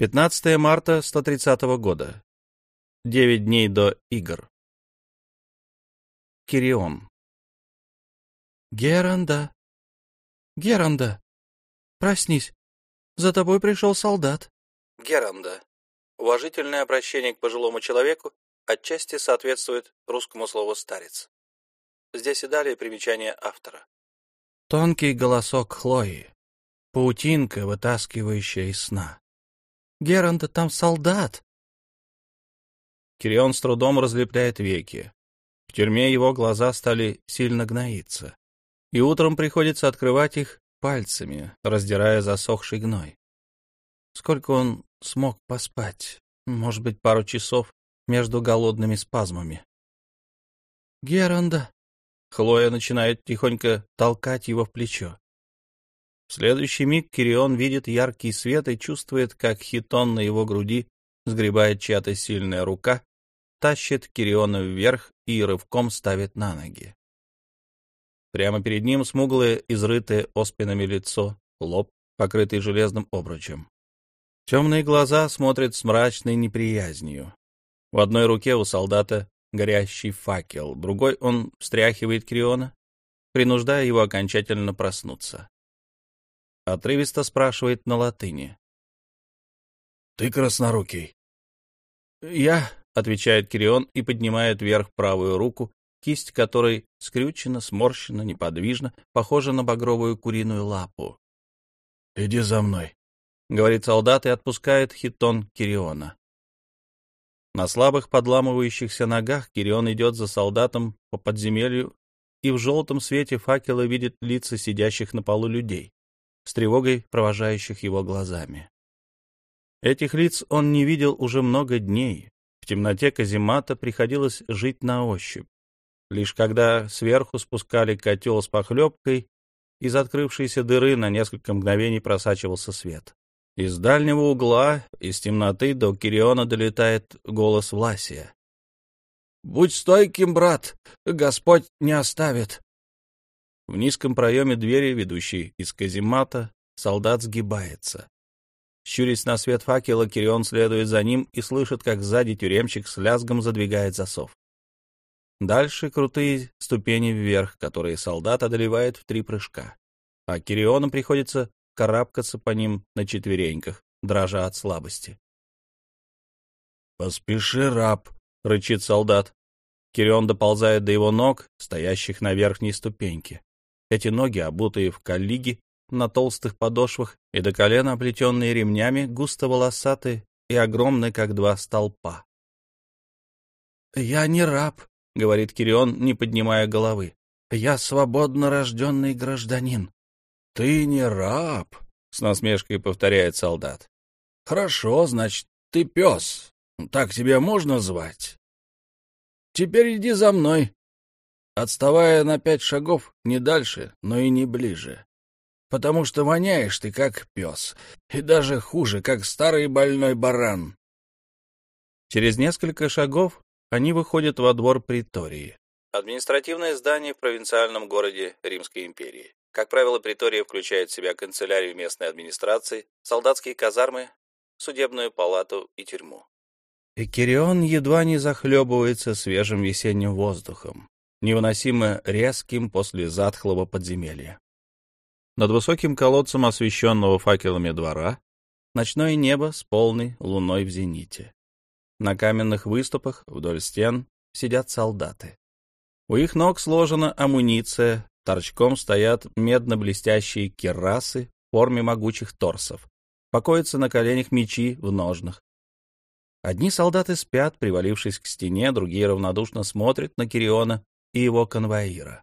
15 марта 130 года. Девять дней до игр. Кирион. Геранда. Геранда. Проснись. За тобой пришел солдат. Геранда. Уважительное обращение к пожилому человеку отчасти соответствует русскому слову «старец». Здесь и далее примечание автора. Тонкий голосок Хлои. Паутинка, вытаскивающая из сна. Геранда, там солдат. Кирион с трудом разлепляет веки. В тюрьме его глаза стали сильно гноиться. И утром приходится открывать их пальцами, раздирая засохший гной. Сколько он смог поспать? Может быть, пару часов между голодными спазмами. «Геранда!» Хлоя начинает тихонько толкать его в плечо. В следующий миг Кирион видит яркий свет и чувствует, как хитон на его груди сгребает чья-то сильная рука, тащит Кириона вверх и рывком ставит на ноги. Прямо перед ним смуглое, изрытое оспинами лицо, лоб, покрытый железным обручем. Темные глаза смотрят с мрачной неприязнью. В одной руке у солдата горящий факел, другой он встряхивает Кириона, принуждая его окончательно проснуться. Отрывисто спрашивает на латыни. — Ты краснорукий? — Я, — отвечает Кирион и поднимает вверх правую руку, кисть которой скрючена, сморщена, неподвижна, похожа на багровую куриную лапу. — Иди за мной, — говорит солдат и отпускает хитон Кириона. На слабых подламывающихся ногах Кирион идет за солдатом по подземелью и в желтом свете факела видит лица сидящих на полу людей, с тревогой провожающих его глазами. Этих лиц он не видел уже много дней, в темноте каземата приходилось жить на ощупь. Лишь когда сверху спускали котел с похлебкой, из открывшейся дыры на несколько мгновений просачивался свет. Из дальнего угла, из темноты до Кириона долетает голос Власия. «Будь стойким, брат, Господь не оставит!» В низком проеме двери, ведущей из каземата, солдат сгибается. Щурясь на свет факела, Кирион следует за ним и слышит, как сзади тюремщик с лязгом задвигает засов. Дальше крутые ступени вверх, которые солдат одолевает в три прыжка. А Кириону приходится карабкаться по ним на четвереньках, дрожа от слабости. «Поспеши, раб!» — рычит солдат. Кирион доползает до его ног, стоящих на верхней ступеньке. Эти ноги, обутые в коллиги, на толстых подошвах и до колена оплетенные ремнями, густо волосатые и огромные, как два столпа. «Я не раб», — говорит Кирион, не поднимая головы. «Я свободно рожденный гражданин». «Ты не раб», — с насмешкой повторяет солдат. «Хорошо, значит, ты пес. Так тебя можно звать? Теперь иди за мной, отставая на пять шагов не дальше, но и не ближе потому что воняешь ты, как пес, и даже хуже, как старый больной баран. Через несколько шагов они выходят во двор притории. Административное здание в провинциальном городе Римской империи. Как правило, притория включает в себя канцелярию местной администрации, солдатские казармы, судебную палату и тюрьму. Экирион едва не захлебывается свежим весенним воздухом, невыносимо резким после затхлого подземелья. Над высоким колодцем, освещенного факелами двора, ночное небо с полной луной в зените. На каменных выступах вдоль стен сидят солдаты. У их ног сложена амуниция, торчком стоят медно-блестящие керасы в форме могучих торсов. Покоятся на коленях мечи в ножнах. Одни солдаты спят, привалившись к стене, другие равнодушно смотрят на Кириона и его конвоира.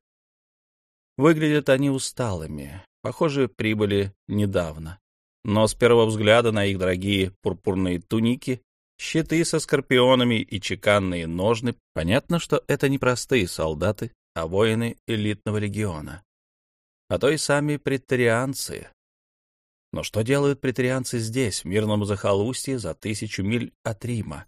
Выглядят они усталыми, Похоже, прибыли недавно. Но с первого взгляда на их дорогие пурпурные туники, щиты со скорпионами и чеканные ножны, понятно, что это не простые солдаты, а воины элитного легиона. А то и сами претарианцы. Но что делают претарианцы здесь, в мирном захолустье, за тысячу миль от Рима?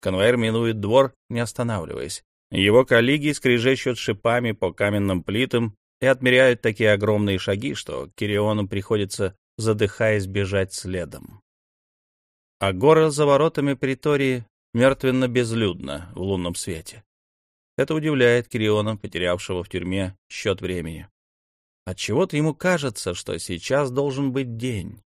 Конвейер минует двор, не останавливаясь. Его коллеги скрежещут шипами по каменным плитам и отмеряют такие огромные шаги, что Кириону приходится, задыхаясь, бежать следом. а горы за воротами притории мертвенно-безлюдно в лунном свете. Это удивляет Кириона, потерявшего в тюрьме счет времени. Отчего-то ему кажется, что сейчас должен быть день.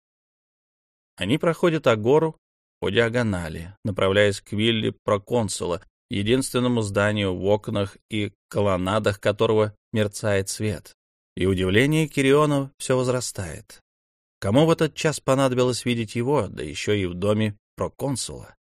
Они проходят Агору по диагонали, направляясь к вилле проконсула, единственному зданию в окнах и колоннадах которого мерцает свет. И удивление Кириона все возрастает. Кому в этот час понадобилось видеть его, да еще и в доме проконсула?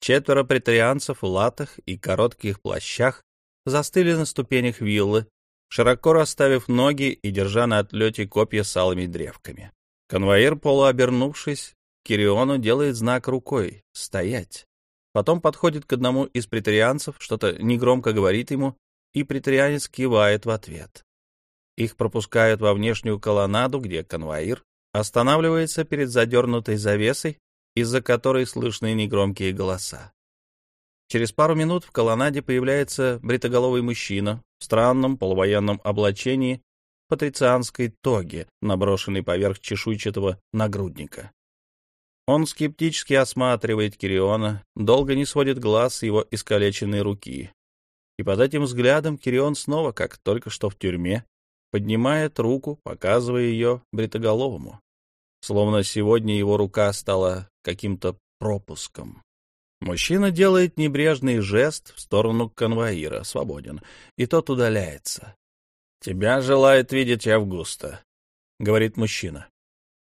Четверо претарианцев в латах и коротких плащах застыли на ступенях виллы, широко расставив ноги и держа на отлете копья с алыми древками. Конвоир, полуобернувшись, Кириону делает знак рукой «стоять». Потом подходит к одному из претарианцев, что-то негромко говорит ему, и претарианец кивает в ответ. Их пропускают во внешнюю колоннаду, где конвоир останавливается перед задернутой завесой, из-за которой слышны негромкие голоса. Через пару минут в колоннаде появляется бритоголовый мужчина в странном полувоенном облачении патрицианской тоге, наброшенной поверх чешуйчатого нагрудника. Он скептически осматривает Кириона, долго не сводит глаз с его искалеченной руки. И под этим взглядом Кирион снова, как только что в тюрьме, поднимает руку, показывая ее бритоголовому. Словно сегодня его рука стала каким-то пропуском. Мужчина делает небрежный жест в сторону конвоира, свободен, и тот удаляется. «Тебя желает видеть Августа», — говорит мужчина.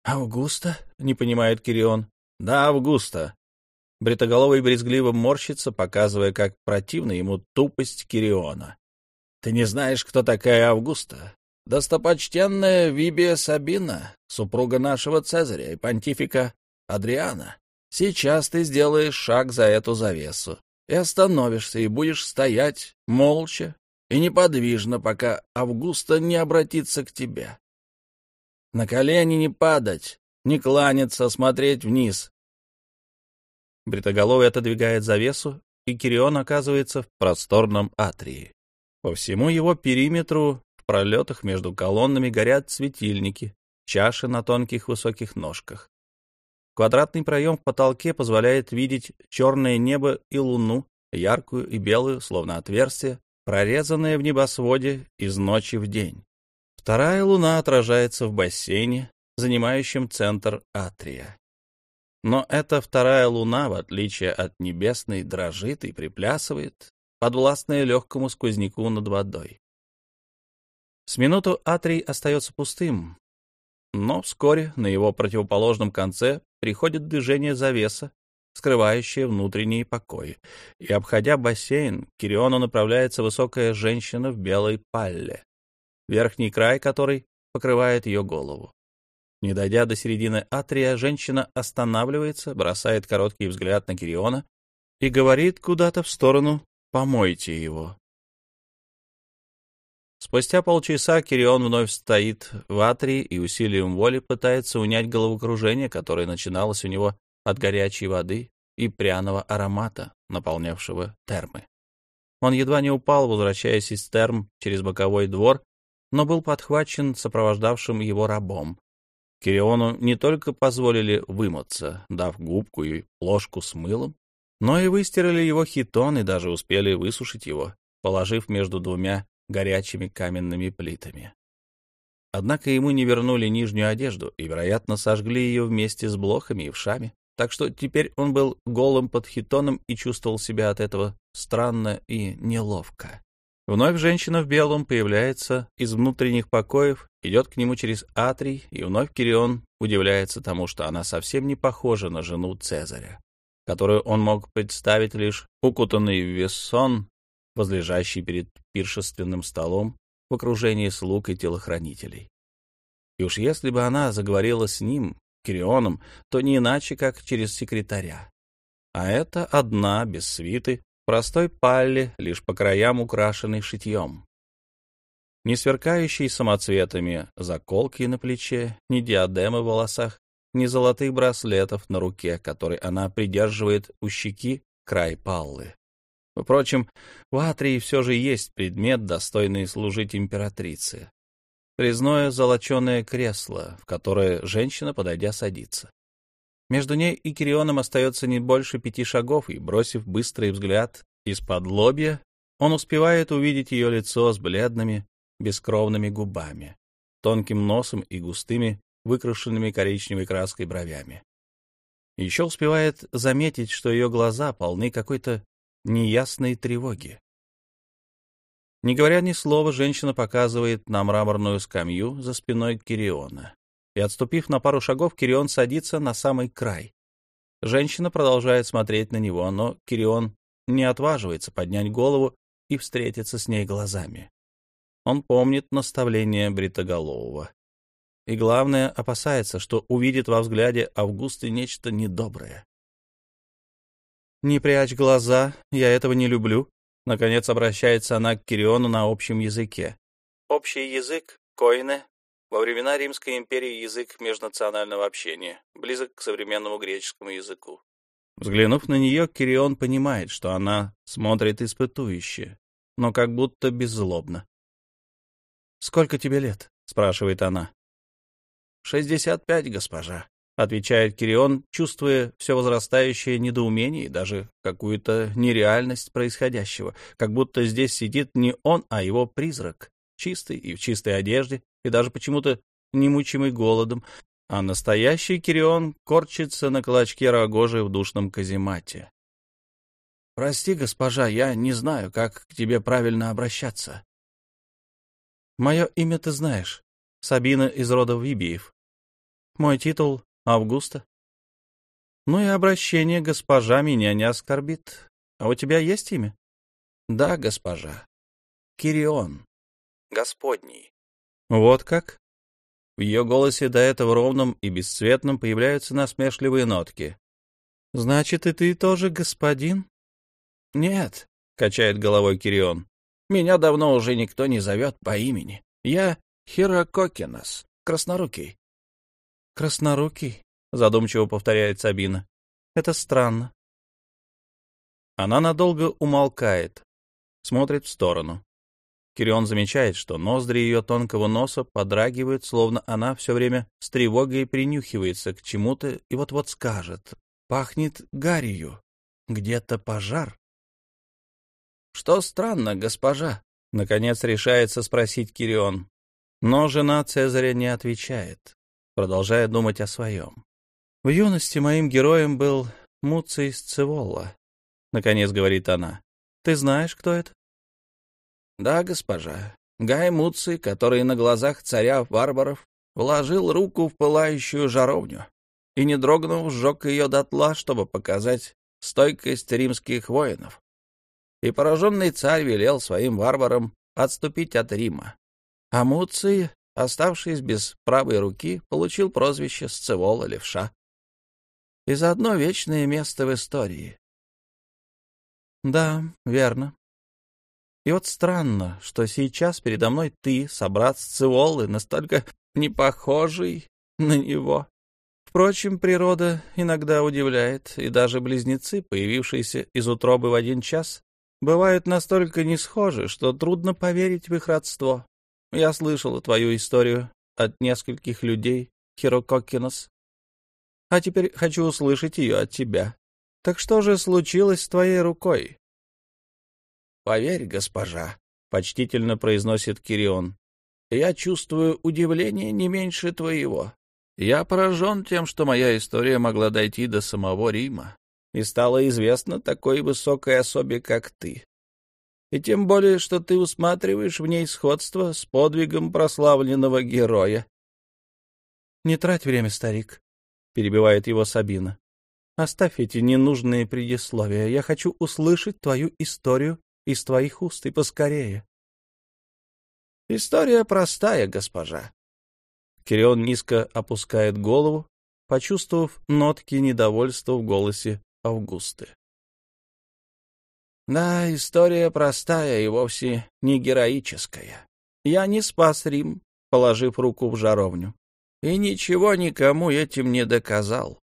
«Августа?» — не понимает Кирион. «Да, Августа». Бритоголовый брезгливо морщится, показывая, как противна ему тупость Кириона. «Ты не знаешь, кто такая Августа? Достопочтенная Вибия Сабина, супруга нашего Цезаря и понтифика Адриана. Сейчас ты сделаешь шаг за эту завесу и остановишься, и будешь стоять молча и неподвижно, пока Августа не обратится к тебе. На колени не падать, не кланяться, смотреть вниз. Бритоголовый отодвигает завесу, и Кирион оказывается в просторном атрии. По всему его периметру в пролетах между колоннами горят светильники, чаши на тонких высоких ножках. Квадратный проем в потолке позволяет видеть черное небо и луну, яркую и белую, словно отверстие, прорезанное в небосводе из ночи в день. Вторая луна отражается в бассейне, занимающем центр атрия. Но эта вторая луна, в отличие от небесной, дрожит и приплясывает, подвластная легкому сквозняку над водой. С минуту атрий остается пустым, но вскоре на его противоположном конце приходит движение завеса, скрывающее внутренние покои, и, обходя бассейн, к Кириону направляется высокая женщина в белой палле верхний край которой покрывает ее голову. Не дойдя до середины атрия, женщина останавливается, бросает короткий взгляд на Кириона и говорит куда-то в сторону «помойте его». Спустя полчаса Кирион вновь стоит в атрии и усилием воли пытается унять головокружение, которое начиналось у него от горячей воды и пряного аромата, наполнявшего термы. Он едва не упал, возвращаясь из терм через боковой двор, но был подхвачен сопровождавшим его рабом. Кириону не только позволили вымыться, дав губку и ложку с мылом, но и выстирали его хитон и даже успели высушить его, положив между двумя горячими каменными плитами. Однако ему не вернули нижнюю одежду и, вероятно, сожгли ее вместе с блохами и вшами, так что теперь он был голым под хитоном и чувствовал себя от этого странно и неловко. Вновь женщина в белом появляется из внутренних покоев, идет к нему через атрий, и вновь Кирион удивляется тому, что она совсем не похожа на жену Цезаря, которую он мог представить лишь укутанный в вессон, возлежащий перед пиршественным столом в окружении слуг и телохранителей. И уж если бы она заговорила с ним, Кирионом, то не иначе, как через секретаря. А это одна, без свиты, простой палли, лишь по краям украшенный шитьем. Ни сверкающие самоцветами заколки на плече, ни диадемы в волосах, ни золотых браслетов на руке, который она придерживает у щеки край паллы. Впрочем, в Атрии все же есть предмет, достойный служить императрице. Резное золоченое кресло, в которое женщина, подойдя, садится. Между ней и Кирионом остается не больше пяти шагов, и, бросив быстрый взгляд из-под лобья, он успевает увидеть ее лицо с бледными, бескровными губами, тонким носом и густыми, выкрашенными коричневой краской бровями. Еще успевает заметить, что ее глаза полны какой-то неясной тревоги. Не говоря ни слова, женщина показывает на мраморную скамью за спиной Кириона и, отступив на пару шагов, Кирион садится на самый край. Женщина продолжает смотреть на него, но Кирион не отваживается поднять голову и встретиться с ней глазами. Он помнит наставление Бритоголового. И, главное, опасается, что увидит во взгляде Августы нечто недоброе. «Не прячь глаза, я этого не люблю», — наконец обращается она к Кириону на общем языке. Общий язык, коины, во времена Римской империи язык межнационального общения, близок к современному греческому языку. Взглянув на нее, Кирион понимает, что она смотрит испытующе, но как будто беззлобно. «Сколько тебе лет?» — спрашивает она. «Шестьдесят пять, госпожа», — отвечает Кирион, чувствуя все возрастающее недоумение и даже какую-то нереальность происходящего, как будто здесь сидит не он, а его призрак, чистый и в чистой одежде, и даже почему-то не мучимый голодом, а настоящий Кирион корчится на клочке рогожи в душном каземате. — Прости, госпожа, я не знаю, как к тебе правильно обращаться. — Мое имя ты знаешь. Сабина из рода Вибиев. Мой титул — Августа. Ну и обращение госпожа меня не оскорбит. А у тебя есть имя? — Да, госпожа. Кирион. Господний. Вот как? В ее голосе до этого ровном и бесцветном появляются насмешливые нотки. Значит, и ты тоже господин? Нет, качает головой Кирион. Меня давно уже никто не зовет по имени. Я Хирококинос, краснорукий. Краснорукий, задумчиво повторяет Сабина. Это странно. Она надолго умолкает, смотрит в сторону. Кирион замечает, что ноздри ее тонкого носа подрагивают, словно она все время с тревогой принюхивается к чему-то и вот-вот скажет. Пахнет гарью. Где-то пожар. — Что странно, госпожа? — наконец решается спросить Кирион. Но жена Цезаря не отвечает, продолжая думать о своем. В юности моим героем был Муций Сцеволла, — наконец говорит она. — Ты знаешь, кто это? Да, госпожа. Гай Муций, который на глазах царя варваров вложил руку в пылающую жаровню и, не дрогнув, сжег ее дотла, чтобы показать стойкость римских воинов. И пораженный царь велел своим варварам отступить от Рима. А Муций, оставшись без правой руки, получил прозвище Сцевола Левша. И заодно вечное место в истории. Да, верно, и вот странно, что сейчас передо мной ты, собрат Сциолы, настолько не похожий на него. Впрочем, природа иногда удивляет, и даже близнецы, появившиеся из утробы в один час, бывают настолько не схожи, что трудно поверить в их родство. Я слышала твою историю от нескольких людей, Хирококинос, а теперь хочу услышать ее от тебя. Так что же случилось с твоей рукой? — Поверь, госпожа, — почтительно произносит Кирион, — я чувствую удивление не меньше твоего. Я поражен тем, что моя история могла дойти до самого Рима и стала известна такой высокой особе, как ты. И тем более, что ты усматриваешь в ней сходство с подвигом прославленного героя. — Не трать время, старик, — перебивает его Сабина. — Оставь эти ненужные предисловия. Я хочу услышать твою историю из твоих уст и поскорее. История простая, госпожа. Кирион низко опускает голову, почувствовав нотки недовольства в голосе Августы. Да, история простая и вовсе не героическая. Я не спас Рим, положив руку в жаровню, и ничего никому этим не доказал.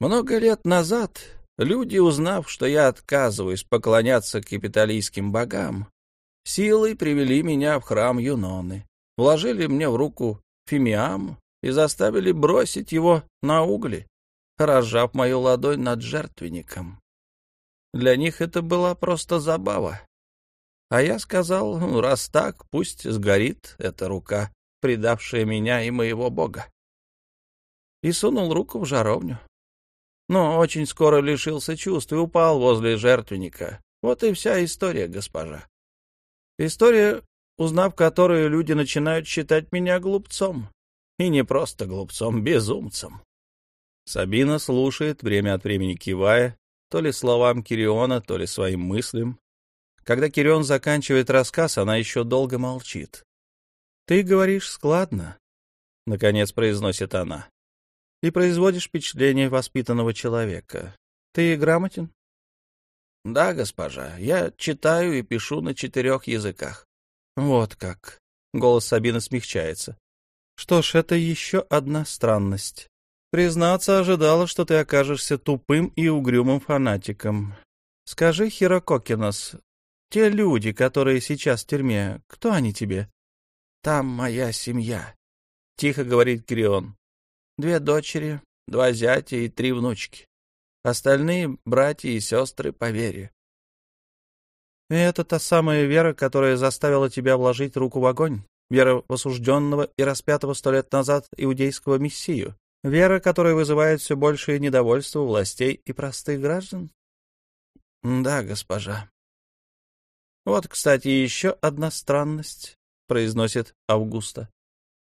Много лет назад Люди, узнав, что я отказываюсь поклоняться капиталистским богам, силой привели меня в храм Юноны, вложили мне в руку фимиам и заставили бросить его на угли. разжав мою ладонь над жертвенником. Для них это была просто забава. А я сказал, ну, раз так, пусть сгорит эта рука, предавшая меня и моего бога. И сунул руку в жаровню. Но очень скоро лишился чувств и упал возле жертвенника. Вот и вся история, госпожа. История, узнав которую, люди начинают считать меня глупцом. И не просто глупцом, безумцем. Сабина слушает, время от времени кивая, то ли словам Кириона, то ли своим мыслям. Когда Кирион заканчивает рассказ, она еще долго молчит. «Ты говоришь складно», — наконец произносит она, — «и производишь впечатление воспитанного человека. Ты грамотен?» «Да, госпожа, я читаю и пишу на четырех языках». «Вот как». Голос Сабины смягчается. «Что ж, это еще одна странность. Признаться, ожидала, что ты окажешься тупым и угрюмым фанатиком. Скажи, Хирококинос, те люди, которые сейчас в тюрьме, кто они тебе? Там моя семья, — тихо говорит Кирион. Две дочери, два зятя и три внучки. Остальные — братья и сестры по вере. Это та самая вера, которая заставила тебя вложить руку в огонь, вера в осужденного и распятого сто лет назад иудейского мессию, Вера, которая вызывает все большее недовольство у властей и простых граждан? Да, госпожа. Вот, кстати, еще одна странность, произносит Августа.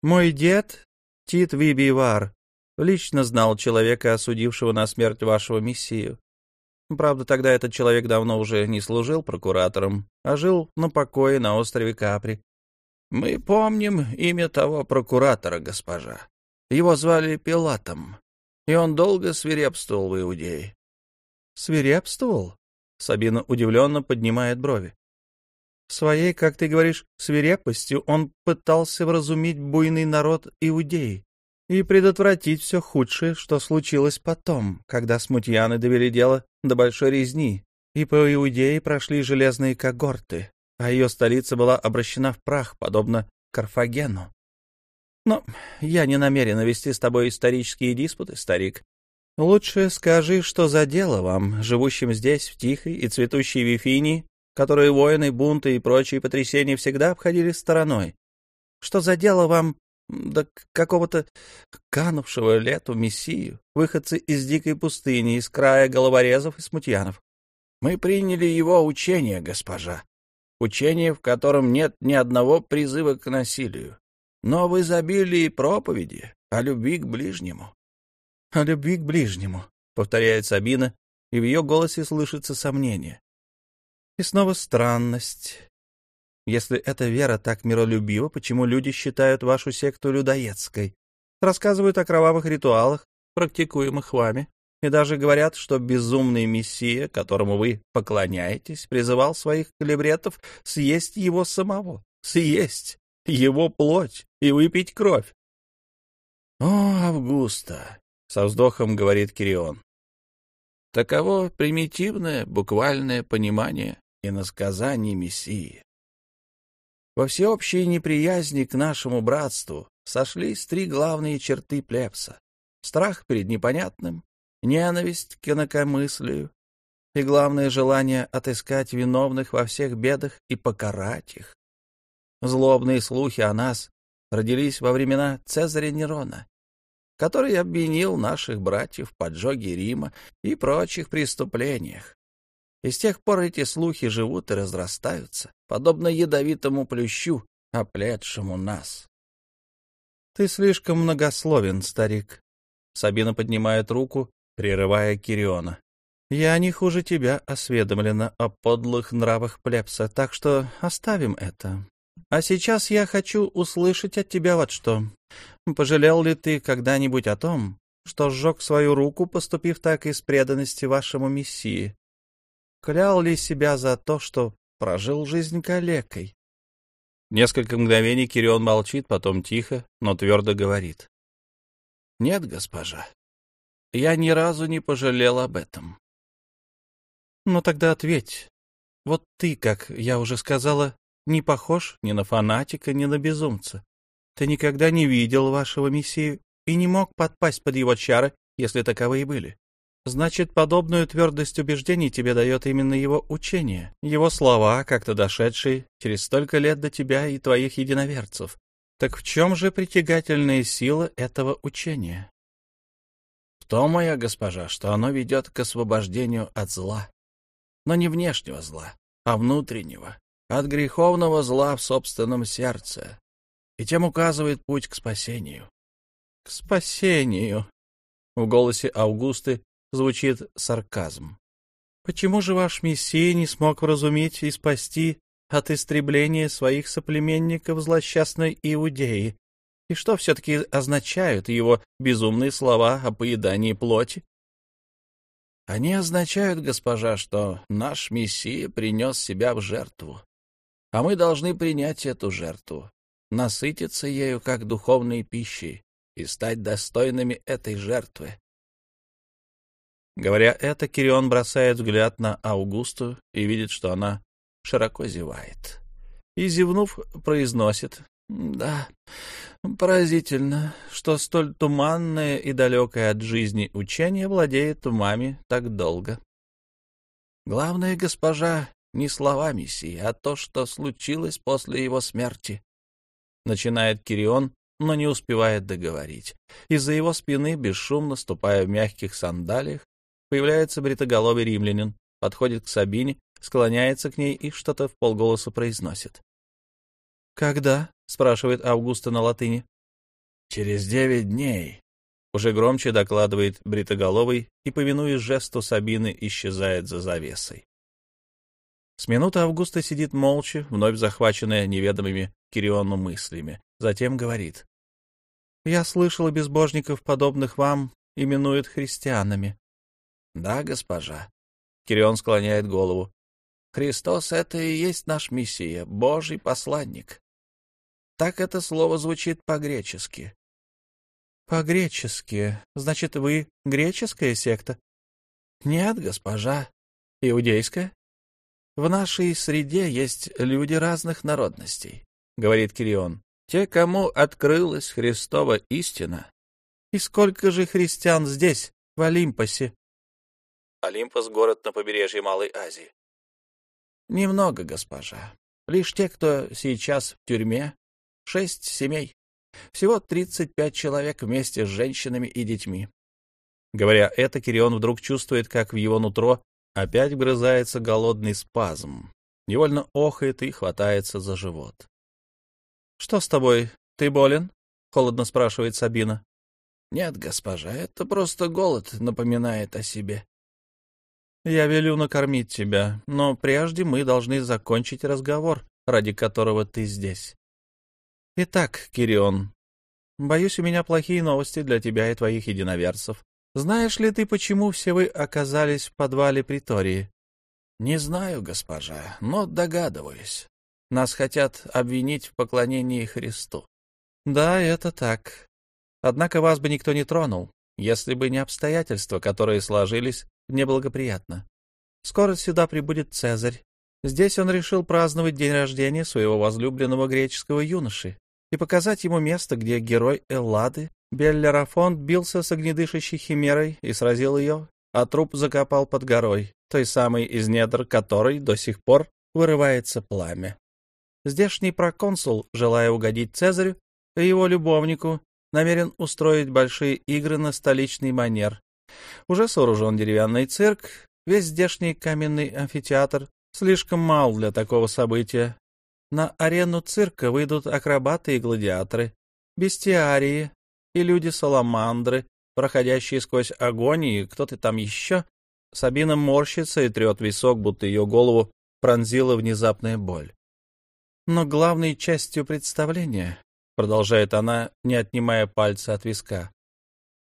Мой дед, Тит Вибивар, лично знал человека, осудившего на смерть вашего мессию. Правда, тогда этот человек давно уже не служил прокуратором, а жил на покое на острове Капри. Мы помним имя того прокуратора, госпожа. Его звали Пилатом, и он долго свирепствовал в Иудее. «Свирепствовал?» — Сабина удивленно поднимает брови. Своей, как ты говоришь, свирепостью он пытался вразумить буйный народ Иудеи и предотвратить все худшее, что случилось потом, когда смутьяны довели дело до большой резни, и по Иудее прошли железные когорты, а ее столица была обращена в прах, подобно Карфагену. Но я не намерен вести с тобой исторические диспуты, старик. Лучше скажи, что за дело вам, живущим здесь, в тихой и цветущей Вифинии, которые войны, бунты и прочие потрясения всегда обходили стороной. Что за дело вам до какого-то канувшего лету мессию, выходцы из дикой пустыни, из края головорезов и смутьянов? Мы приняли его учение, госпожа. Учение, в котором нет ни одного призыва к насилию но в изобилии проповеди о любви к ближнему. — О любви к ближнему, — повторяет Сабина, и в ее голосе слышится сомнение. И снова странность. Если эта вера так миролюбива, почему люди считают вашу секту людоедской? Рассказывают о кровавых ритуалах, практикуемых вами, и даже говорят, что безумный мессия, которому вы поклоняетесь, призывал своих калибретов съесть его самого. Съесть! его плоть и выпить кровь. — О, Августа! — со вздохом говорит Кирион. — Таково примитивное, буквальное понимание иносказаний Мессии. Во всеобщей неприязни к нашему братству сошлись три главные черты плебса — страх перед непонятным, ненависть к инакомыслию и, главное, желание отыскать виновных во всех бедах и покарать их. Злобные слухи о нас родились во времена Цезаря Нерона, который обвинил наших братьев в поджоге Рима и прочих преступлениях. И с тех пор эти слухи живут и разрастаются, подобно ядовитому плющу, оплетшему нас. — Ты слишком многословен, старик. Сабина поднимает руку, прерывая Кириона. — Я не хуже тебя осведомлена о подлых нравах плебса, так что оставим это. А сейчас я хочу услышать от тебя вот что. Пожалел ли ты когда-нибудь о том, что сжег свою руку, поступив так из преданности вашему мессии? Клял ли себя за то, что прожил жизнь калекой? Несколько мгновений Кирион молчит, потом тихо, но твердо говорит. — Нет, госпожа, я ни разу не пожалел об этом. — Ну тогда ответь. Вот ты, как я уже сказала, не похож ни на фанатика, ни на безумца. Ты никогда не видел вашего мессию и не мог подпасть под его чары если таковые были. Значит, подобную твердость убеждений тебе дает именно его учение, его слова, как-то дошедшие через столько лет до тебя и твоих единоверцев. Так в чем же притягательная сила этого учения? В том, моя госпожа, что оно ведет к освобождению от зла. Но не внешнего зла, а внутреннего, от греховного зла в собственном сердце. И тем указывает путь к спасению. — К спасению. В голосе Аугусты звучит сарказм. Почему же ваш Мессия не смог вразумить и спасти от истребления своих соплеменников злосчастной Иудеи? И что все-таки означают его безумные слова о поедании плоти? Они означают, госпожа, что наш Мессия принес себя в жертву, а мы должны принять эту жертву, насытиться ею как духовной пищей и стать достойными этой жертвы. Говоря это, Кирион бросает взгляд на Аугусту и видит, что она широко зевает. И, зевнув, произносит «Да, поразительно, что столь туманное и далекое от жизни учение владеет умами так долго». Главное, госпожа, не слова Мессии, а то, что случилось после его смерти. Начинает Кирион, но не успевает договорить. Из-за его спины, бесшумно ступая в мягких сандалиях, Появляется бритоголовый римлянин, подходит к Сабине, склоняется к ней и что-то в полголоса произносит. «Когда?» — спрашивает Августа на латыни. «Через девять дней», — уже громче докладывает бритоголовый и, повинуясь жесту Сабины, исчезает за завесой. С минуты Августа сидит молча, вновь захваченная неведомыми Кириону мыслями. Затем говорит. «Я слышала, безбожников, подобных вам, именуют христианами. Да, госпожа. Кирион склоняет голову. Христос — это и есть наш Мессия, Божий посланник. Так это слово звучит по-гречески. По-гречески. Значит, вы греческая секта? Нет, госпожа. Иудейская? В нашей среде есть люди разных народностей, говорит Кирион. Те, кому открылась Христова истина. И сколько же христиан здесь, в Олимпосе? Олимпос — город на побережье Малой Азии. Немного, госпожа. Лишь те, кто сейчас в тюрьме. Шесть семей. Всего тридцать пять человек вместе с женщинами и детьми. Говоря это, Кирион вдруг чувствует, как в его нутро опять вгрызается голодный спазм. Невольно охает и хватается за живот. — Что с тобой? Ты болен? — холодно спрашивает Сабина. — Нет, госпожа, это просто голод напоминает о себе. Я велю накормить тебя, но прежде мы должны закончить разговор, ради которого ты здесь. Итак, Кирион, боюсь, у меня плохие новости для тебя и твоих единоверцев. Знаешь ли ты, почему все вы оказались в подвале притории? Не знаю, госпожа, но догадываюсь. Нас хотят обвинить в поклонении Христу. Да, это так. Однако вас бы никто не тронул, если бы не обстоятельства, которые сложились неблагоприятно. Скоро сюда прибудет Цезарь. Здесь он решил праздновать день рождения своего возлюбленного греческого юноши и показать ему место, где герой Эллады Беллерафон бился с огнедышащей химерой и сразил ее, а труп закопал под горой, той самой из недр которой до сих пор вырывается пламя. Здешний проконсул, желая угодить Цезарю и его любовнику, намерен устроить большие игры на столичный манер, уже сооружен деревянный цирк, весь здешний каменный амфитеатр слишком мал для такого события. На арену цирка выйдут акробаты и гладиаторы, бестиарии и люди-саламандры, проходящие сквозь огонь, и кто-то там еще. Сабина морщится и трет висок, будто ее голову пронзила внезапная боль. Но главной частью представления, продолжает она, не отнимая пальца от виска,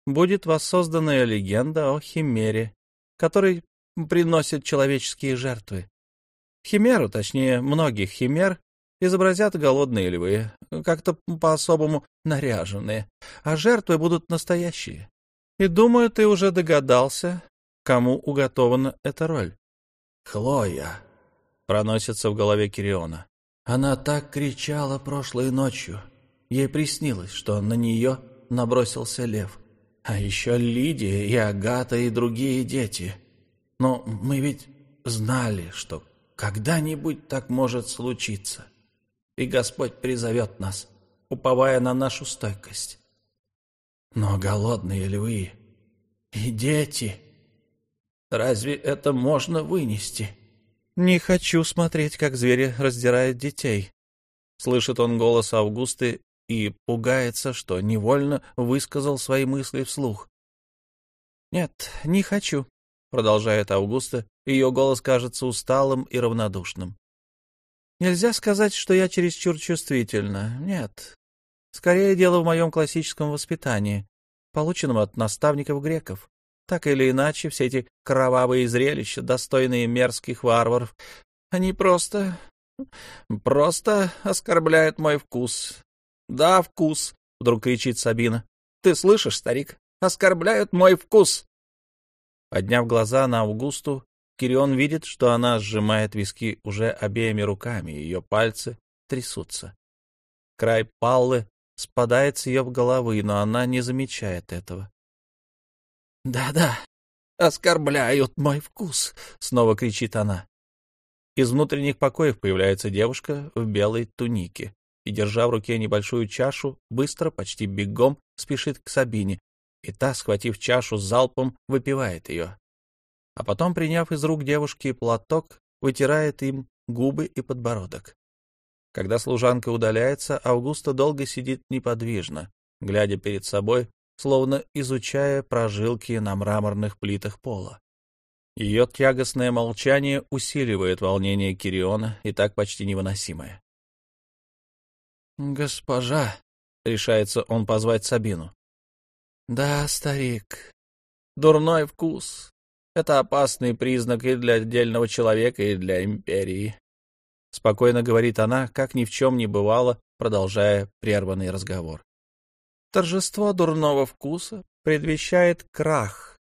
будет воссозданная легенда о Химере, который приносит человеческие жертвы. Химеру, точнее, многих химер, изобразят голодные львы, как-то по-особому наряженные, а жертвы будут настоящие. И думаю, ты уже догадался, кому уготована эта роль. «Хлоя», — проносится в голове Кириона. «Она так кричала прошлой ночью. Ей приснилось, что на нее набросился лев. А еще Лидия и Агата и другие дети. Но мы ведь знали, что когда-нибудь так может случиться. И Господь призовет нас, уповая на нашу стойкость. Но голодные львы и дети... Разве это можно вынести? Не хочу смотреть, как звери раздирают детей. Слышит он голос Августы и пугается, что невольно высказал свои мысли вслух. «Нет, не хочу», — продолжает Августа, ее голос кажется усталым и равнодушным. «Нельзя сказать, что я чересчур чувствительна. Нет. Скорее дело в моем классическом воспитании, полученном от наставников греков. Так или иначе, все эти кровавые зрелища, достойные мерзких варваров, они просто... просто оскорбляют мой вкус. Да, вкус, — вдруг кричит Сабина. Ты слышишь, старик? Оскорбляют мой вкус. Подняв глаза на Августу, Кирион видит, что она сжимает виски уже обеими руками, ее пальцы трясутся. Край паллы спадает с ее головы, но она не замечает этого. «Да-да, оскорбляют мой вкус!» — снова кричит она. Из внутренних покоев появляется девушка в белой тунике и, держа в руке небольшую чашу, быстро, почти бегом спешит к Сабине, и та, схватив чашу залпом, выпивает ее. А потом, приняв из рук девушки платок, вытирает им губы и подбородок. Когда служанка удаляется, Августа долго сидит неподвижно, глядя перед собой словно изучая прожилки на мраморных плитах пола. Ее тягостное молчание усиливает волнение Кириона, и так почти невыносимое. «Госпожа», — решается он позвать Сабину. «Да, старик, дурной вкус. Это опасный признак и для отдельного человека, и для империи», — спокойно говорит она, как ни в чем не бывало, продолжая прерванный разговор. Торжество дурного вкуса предвещает крах.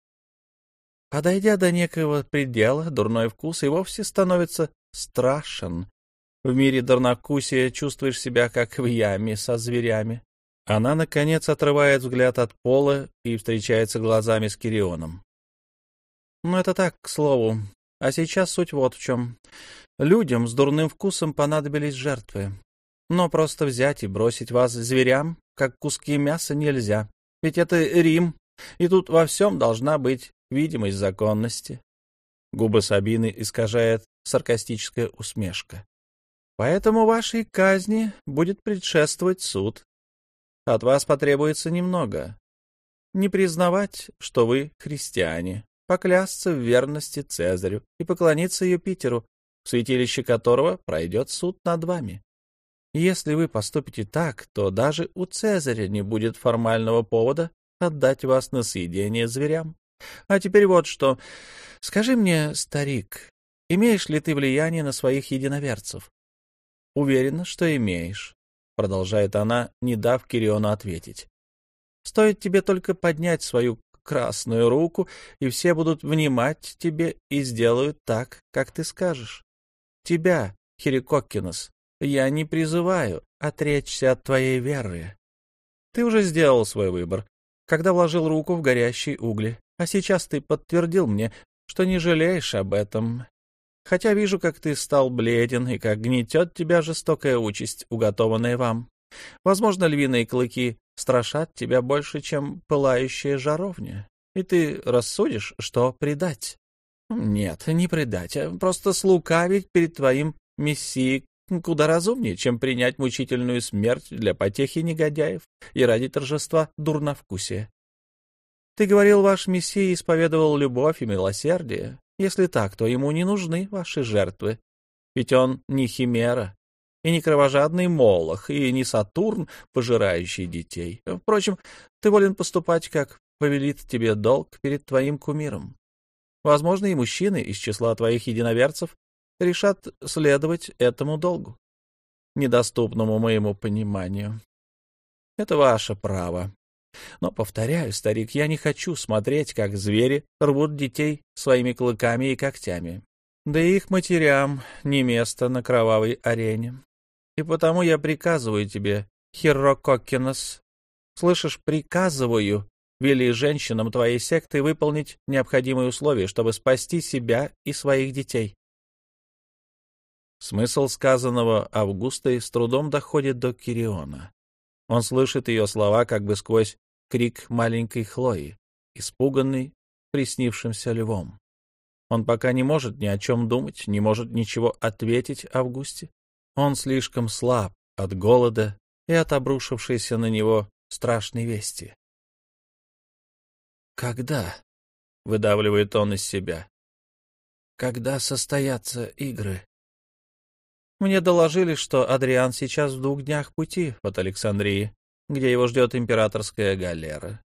А дойдя до некоего предела, дурной вкус и вовсе становится страшен. В мире дурнокусия чувствуешь себя как в яме со зверями. Она, наконец, отрывает взгляд от пола и встречается глазами с Кирионом. Ну, это так, к слову. А сейчас суть вот в чем. Людям с дурным вкусом понадобились жертвы. Но просто взять и бросить вас зверям как куски мяса нельзя. Ведь это Рим, и тут во всем должна быть видимость законности. Губы Сабины искажает саркастическая усмешка. Поэтому вашей казни будет предшествовать суд. От вас потребуется немного. Не признавать, что вы христиане, поклясться в верности Цезарю и поклониться Юпитеру, в святилище которого пройдет суд над вами. Если вы поступите так, то даже у Цезаря не будет формального повода отдать вас на съедение зверям. А теперь вот что. Скажи мне, старик, имеешь ли ты влияние на своих единоверцев? Уверена, что имеешь, — продолжает она, не дав Кириону ответить. Стоит тебе только поднять свою красную руку, и все будут внимать тебе и сделают так, как ты скажешь. Тебя, Хирикоккинос, я не призываю отречься от твоей веры. Ты уже сделал свой выбор, когда вложил руку в горящие угли, а сейчас ты подтвердил мне, что не жалеешь об этом. Хотя вижу, как ты стал бледен и как гнетет тебя жестокая участь, уготованная вам. Возможно, львиные клыки страшат тебя больше, чем пылающая жаровня, и ты рассудишь, что предать. Нет, не предать, а просто слукавить перед твоим мессией Куда разумнее, чем принять мучительную смерть для потехи негодяев и ради торжества дурновкусия. Ты говорил, ваш Мессия исповедовал любовь и милосердие. Если так, то ему не нужны ваши жертвы. Ведь он не химера, и не кровожадный молох, и не Сатурн, пожирающий детей. Впрочем, ты волен поступать, как повелит тебе долг перед твоим кумиром. Возможно, и мужчины из числа твоих единоверцев решат следовать этому долгу, недоступному моему пониманию. Это ваше право. Но, повторяю, старик, я не хочу смотреть, как звери рвут детей своими клыками и когтями. Да и их матерям не место на кровавой арене. И потому я приказываю тебе, Хирококкинос, слышишь, приказываю вели женщинам твоей секты выполнить необходимые условия, чтобы спасти себя и своих детей. Смысл сказанного Августой с трудом доходит до Кириона. Он слышит ее слова как бы сквозь крик маленькой Хлои, испуганный приснившимся львом. Он пока не может ни о чем думать, не может ничего ответить Августе. Он слишком слаб от голода и от обрушившейся на него страшной вести. «Когда?» — выдавливает он из себя. «Когда состоятся игры?» Мне доложили, что Адриан сейчас в двух днях пути от Александрии, где его ждет императорская галера.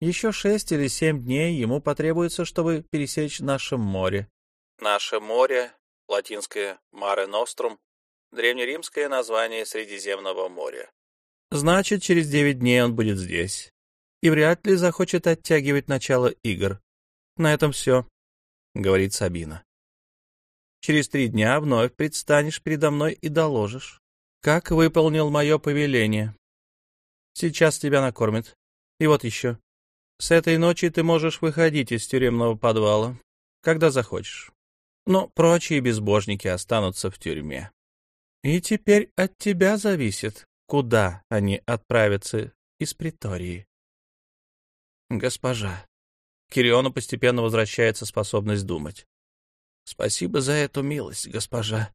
Еще шесть или семь дней ему потребуется, чтобы пересечь наше море. Наше море, латинское «Mare Nostrum», древнеримское название Средиземного моря. Значит, через девять дней он будет здесь. И вряд ли захочет оттягивать начало игр. На этом все, — говорит Сабина. Через три дня вновь предстанешь передо мной и доложишь, как выполнил мое повеление. Сейчас тебя накормят. И вот еще. С этой ночи ты можешь выходить из тюремного подвала, когда захочешь. Но прочие безбожники останутся в тюрьме. И теперь от тебя зависит, куда они отправятся из притории. Госпожа. Кириону постепенно возвращается способность думать. Спасибо за эту милость, госпожа.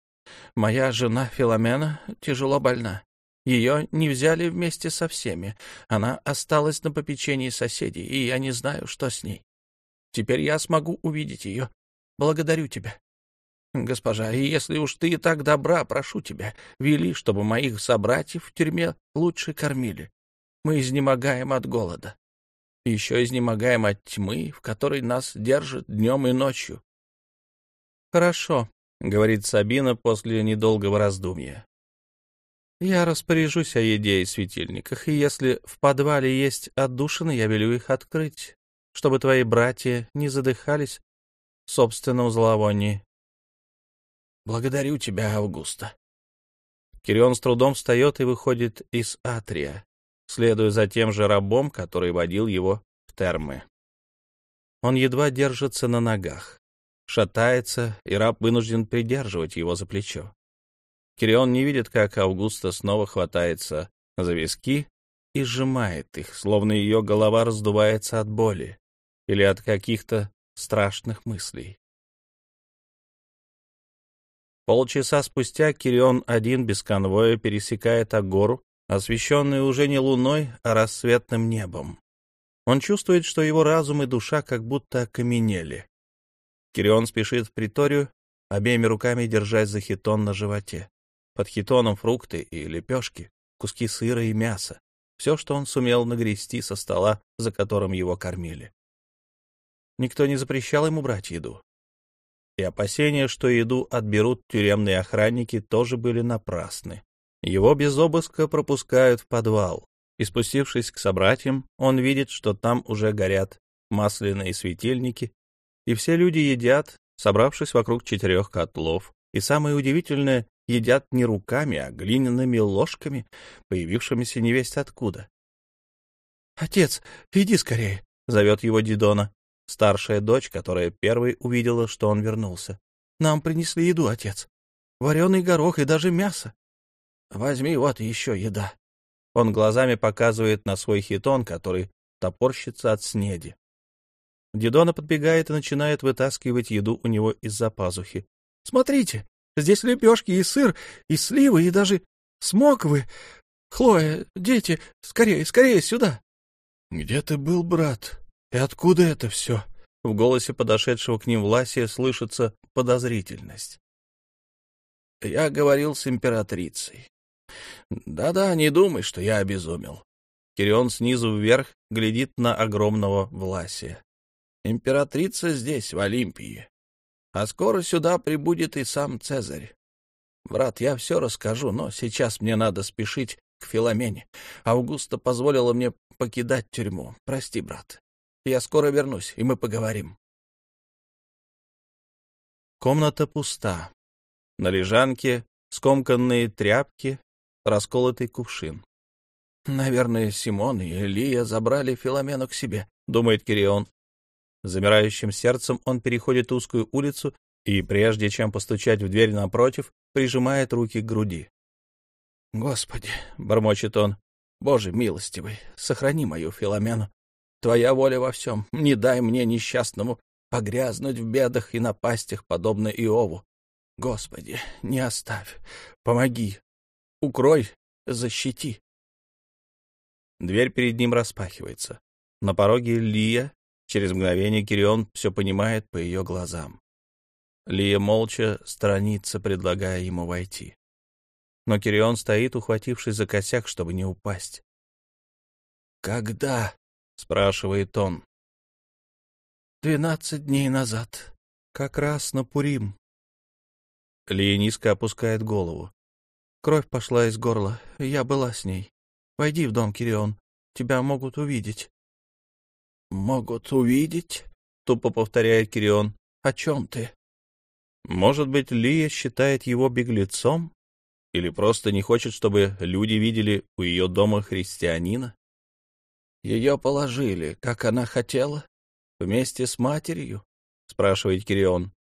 Моя жена Филомена тяжело больна. Ее не взяли вместе со всеми. Она осталась на попечении соседей, и я не знаю, что с ней. Теперь я смогу увидеть ее. Благодарю тебя. Госпожа, и если уж ты так добра, прошу тебя, вели, чтобы моих собратьев в тюрьме лучше кормили. Мы изнемогаем от голода. Еще изнемогаем от тьмы, в которой нас держат днем и ночью. «Хорошо», — говорит Сабина после недолгого раздумья. «Я распоряжусь о еде и светильниках, и если в подвале есть отдушины, я велю их открыть, чтобы твои братья не задыхались в собственном зловонии». «Благодарю тебя, Августа». Кирион с трудом встает и выходит из Атрия, следуя за тем же рабом, который водил его в термы. Он едва держится на ногах шатается, и раб вынужден придерживать его за плечо. Кирион не видит, как Августа снова хватается за виски и сжимает их, словно ее голова раздувается от боли или от каких-то страшных мыслей. Полчаса спустя Кирион один без конвоя пересекает Агору, освещенную уже не луной, а рассветным небом. Он чувствует, что его разум и душа как будто окаменели. Кирион спешит в приторию, обеими руками держась за хитон на животе. Под хитоном фрукты и лепешки, куски сыра и мяса. Все, что он сумел нагрести со стола, за которым его кормили. Никто не запрещал ему брать еду. И опасения, что еду отберут тюремные охранники, тоже были напрасны. Его без обыска пропускают в подвал, и спустившись к собратьям, он видит, что там уже горят масляные светильники и все люди едят, собравшись вокруг четырех котлов. И самое удивительное, едят не руками, а глиняными ложками, появившимися невесть откуда. — Отец, иди скорее, — зовет его Дидона, старшая дочь, которая первой увидела, что он вернулся. — Нам принесли еду, отец. Вареный горох и даже мясо. — Возьми вот еще еда. Он глазами показывает на свой хитон, который топорщится от снеди. Дидона подбегает и начинает вытаскивать еду у него из-за пазухи. — Смотрите, здесь лепешки и сыр, и сливы, и даже смоквы. Хлоя, дети, скорее, скорее сюда. — Где ты был, брат? И откуда это все? В голосе подошедшего к ним Власия слышится подозрительность. Я говорил с императрицей. Да-да, не думай, что я обезумел. Кирион снизу вверх глядит на огромного Власия. Императрица здесь, в Олимпии. А скоро сюда прибудет и сам Цезарь. Брат, я все расскажу, но сейчас мне надо спешить к Филомене. Августа позволила мне покидать тюрьму. Прости, брат. Я скоро вернусь, и мы поговорим. Комната пуста. На лежанке скомканные тряпки, расколотый кувшин. Наверное, Симон и Лия забрали Филомену к себе, думает Кирион. Замирающим сердцем он переходит узкую улицу и, прежде чем постучать в дверь напротив, прижимает руки к груди. «Господи!» — бормочет он. «Боже милостивый, сохрани мою Филомену. Твоя воля во всем. Не дай мне, несчастному, погрязнуть в бедах и напастях, подобно Иову. Господи, не оставь. Помоги. Укрой, защити. Дверь перед ним распахивается. На пороге Лия. Через мгновение Кирион все понимает по ее глазам. Лия молча сторонится, предлагая ему войти. Но Кирион стоит, ухватившись за косяк, чтобы не упасть. «Когда?» — спрашивает он. «Двенадцать дней назад. Как раз на Пурим». Лия низко опускает голову. Кровь пошла из горла. Я была с ней. Войди в дом, Кирион. Тебя могут увидеть. «Могут увидеть?» — тупо повторяет Кирион. «О чем ты?» Может быть, Лия считает его беглецом? Или просто не хочет, чтобы люди видели у ее дома христианина? Ее положили, как она хотела, вместе с матерью? — спрашивает Кирион.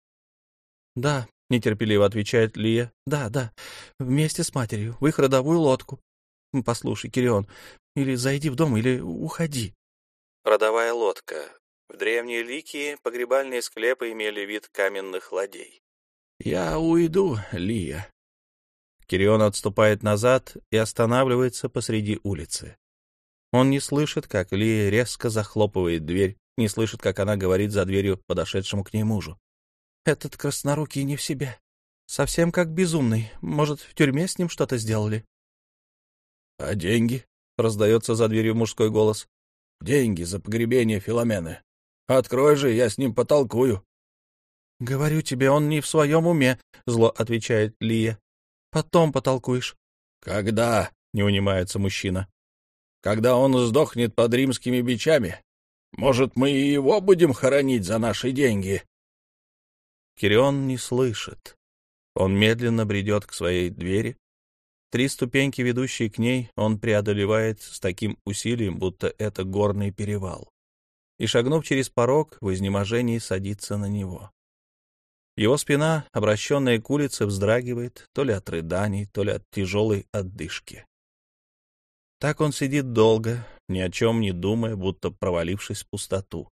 — Да, — нетерпеливо отвечает Лия. — Да, да, вместе с матерью, в их родовую лодку. Послушай, Кирион, или зайди в дом, или уходи. Родовая лодка. В древней Ликии погребальные склепы имели вид каменных ладей. Я уйду, Лия. Кирион отступает назад и останавливается посреди улицы. Он не слышит, как Лия резко захлопывает дверь, не слышит, как она говорит за дверью подошедшему к ней мужу. «Этот краснорукий не в себе. Совсем как безумный. Может, в тюрьме с ним что-то сделали?» «А деньги?» — раздается за дверью мужской голос. «Деньги за погребение Филомены. Открой же, я с ним потолкую». «Говорю тебе, он не в своем уме», — зло отвечает Лия. «Потом потолкуешь». «Когда?» — не унимается мужчина. «Когда он сдохнет под римскими бичами? Может, мы и его будем хоронить за наши деньги?» Кирион не слышит. Он медленно бредет к своей двери, Три ступеньки, ведущие к ней, он преодолевает с таким усилием, будто это горный перевал. И, шагнув через порог, в изнеможении садится на него. Его спина, обращенная к улице, вздрагивает то ли от рыданий, то ли от тяжелой отдышки. Так он сидит долго, ни о чем не думая, будто провалившись в пустоту.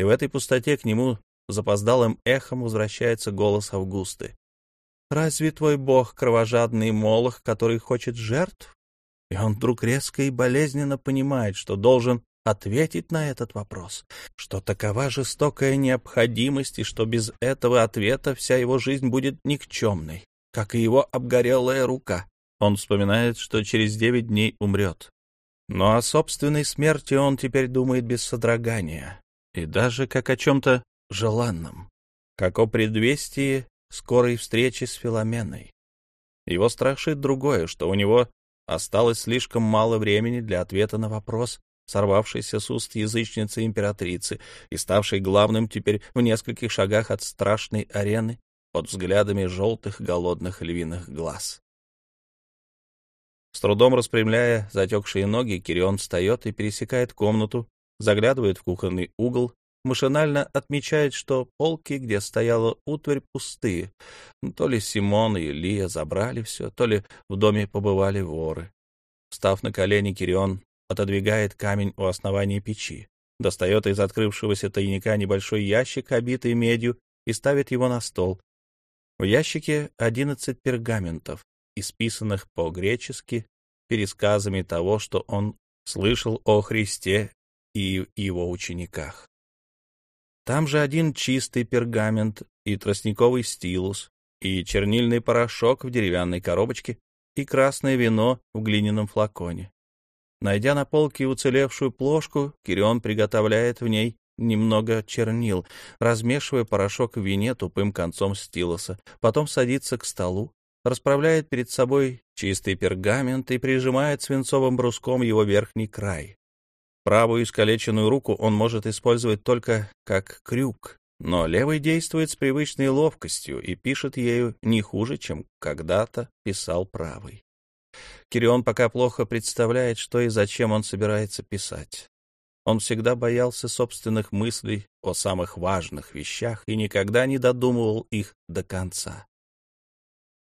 И в этой пустоте к нему запоздалым эхом возвращается голос Августы. Разве твой бог кровожадный молох, который хочет жертв? И он вдруг резко и болезненно понимает, что должен ответить на этот вопрос, что такова жестокая необходимость, и что без этого ответа вся его жизнь будет никчемной, как и его обгорелая рука. Он вспоминает, что через девять дней умрет. Но о собственной смерти он теперь думает без содрогания, и даже как о чем-то желанном, как о предвестии скорой встречи с Филоменой. Его страшит другое, что у него осталось слишком мало времени для ответа на вопрос, сорвавшийся с уст язычницы императрицы и ставший главным теперь в нескольких шагах от страшной арены под взглядами желтых голодных львиных глаз. С трудом распрямляя затекшие ноги, Кирион встает и пересекает комнату, заглядывает в кухонный угол машинально отмечает, что полки, где стояла утварь, пустые. То ли Симон и Лия забрали все, то ли в доме побывали воры. Встав на колени, Кирион отодвигает камень у основания печи, достает из открывшегося тайника небольшой ящик, обитый медью, и ставит его на стол. В ящике одиннадцать пергаментов, исписанных по-гречески пересказами того, что он слышал о Христе и его учениках. Там же один чистый пергамент и тростниковый стилус, и чернильный порошок в деревянной коробочке, и красное вино в глиняном флаконе. Найдя на полке уцелевшую плошку, Кирион приготовляет в ней немного чернил, размешивая порошок в вине тупым концом стилуса, потом садится к столу, расправляет перед собой чистый пергамент и прижимает свинцовым бруском его верхний край. Правую искалеченную руку он может использовать только как крюк, но левый действует с привычной ловкостью и пишет ею не хуже, чем когда-то писал правый. Кирион пока плохо представляет, что и зачем он собирается писать. Он всегда боялся собственных мыслей о самых важных вещах и никогда не додумывал их до конца.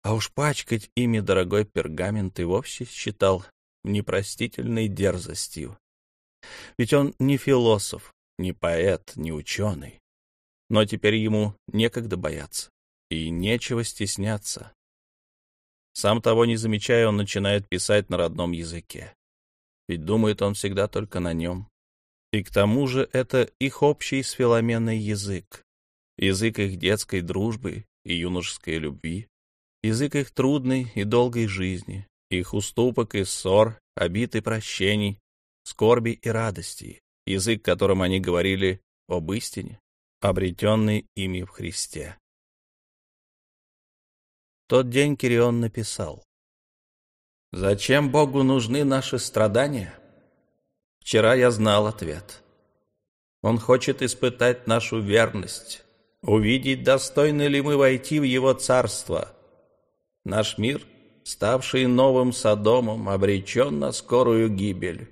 А уж пачкать ими дорогой пергамент и вовсе считал непростительной дерзостью. Ведь он не философ, не поэт, не ученый. Но теперь ему некогда бояться и нечего стесняться. Сам того не замечая, он начинает писать на родном языке. Ведь думает он всегда только на нем. И к тому же это их общий с Филоменой язык. Язык их детской дружбы и юношеской любви. Язык их трудной и долгой жизни, их уступок и ссор, обид и прощений, скорби и радости. Язык, которым они говорили об истине, обретенной ими в Христе тот день Кирион написал. «Зачем Богу нужны наши страдания? Вчера я знал ответ. Он хочет испытать нашу верность, увидеть, достойны ли мы войти в Его царство. Наш мир, ставший новым Содомом, обречен на скорую гибель,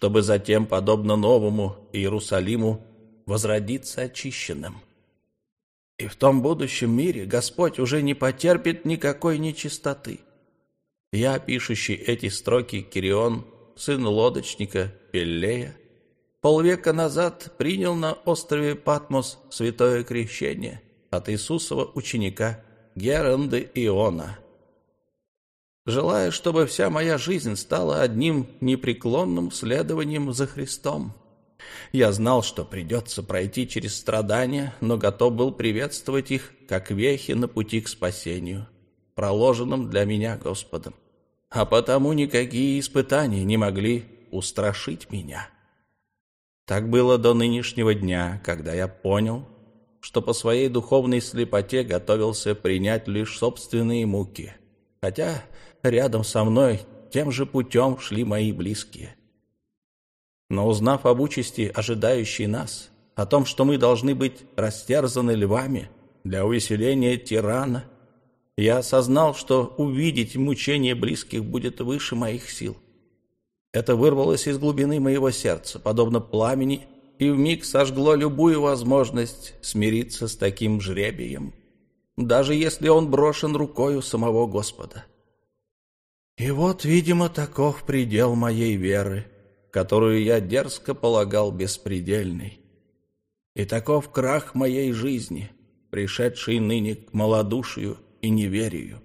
чтобы затем, подобно новому Иерусалиму, возродиться очищенным». И в том будущем мире Господь уже не потерпит никакой нечистоты. Я, пишущий эти строки, Кирион, сын лодочника Пеллея, полвека назад принял на острове Патмос святое крещение от Иисусова ученика Геранды Иона. Желая, чтобы вся моя жизнь стала одним непреклонным следованием за Христом, я знал, что придется пройти через страдания, но готов был приветствовать их, как вехи на пути к спасению, проложенном для меня Господом. А потому никакие испытания не могли устрашить меня. Так было до нынешнего дня, когда я понял, что по своей духовной слепоте готовился принять лишь собственные муки, хотя рядом со мной тем же путем шли мои близкие. Но узнав об участи, ожидающей нас, о том, что мы должны быть растерзаны львами для увеселения тирана, я осознал, что увидеть мучения близких будет выше моих сил. Это вырвалось из глубины моего сердца, подобно пламени, и вмиг сожгло любую возможность смириться с таким жребием, даже если он брошен рукою самого Господа. И вот, видимо, таков предел моей веры — которую я дерзко полагал беспредельной. И таков крах моей жизни, пришедший ныне к малодушию и неверию.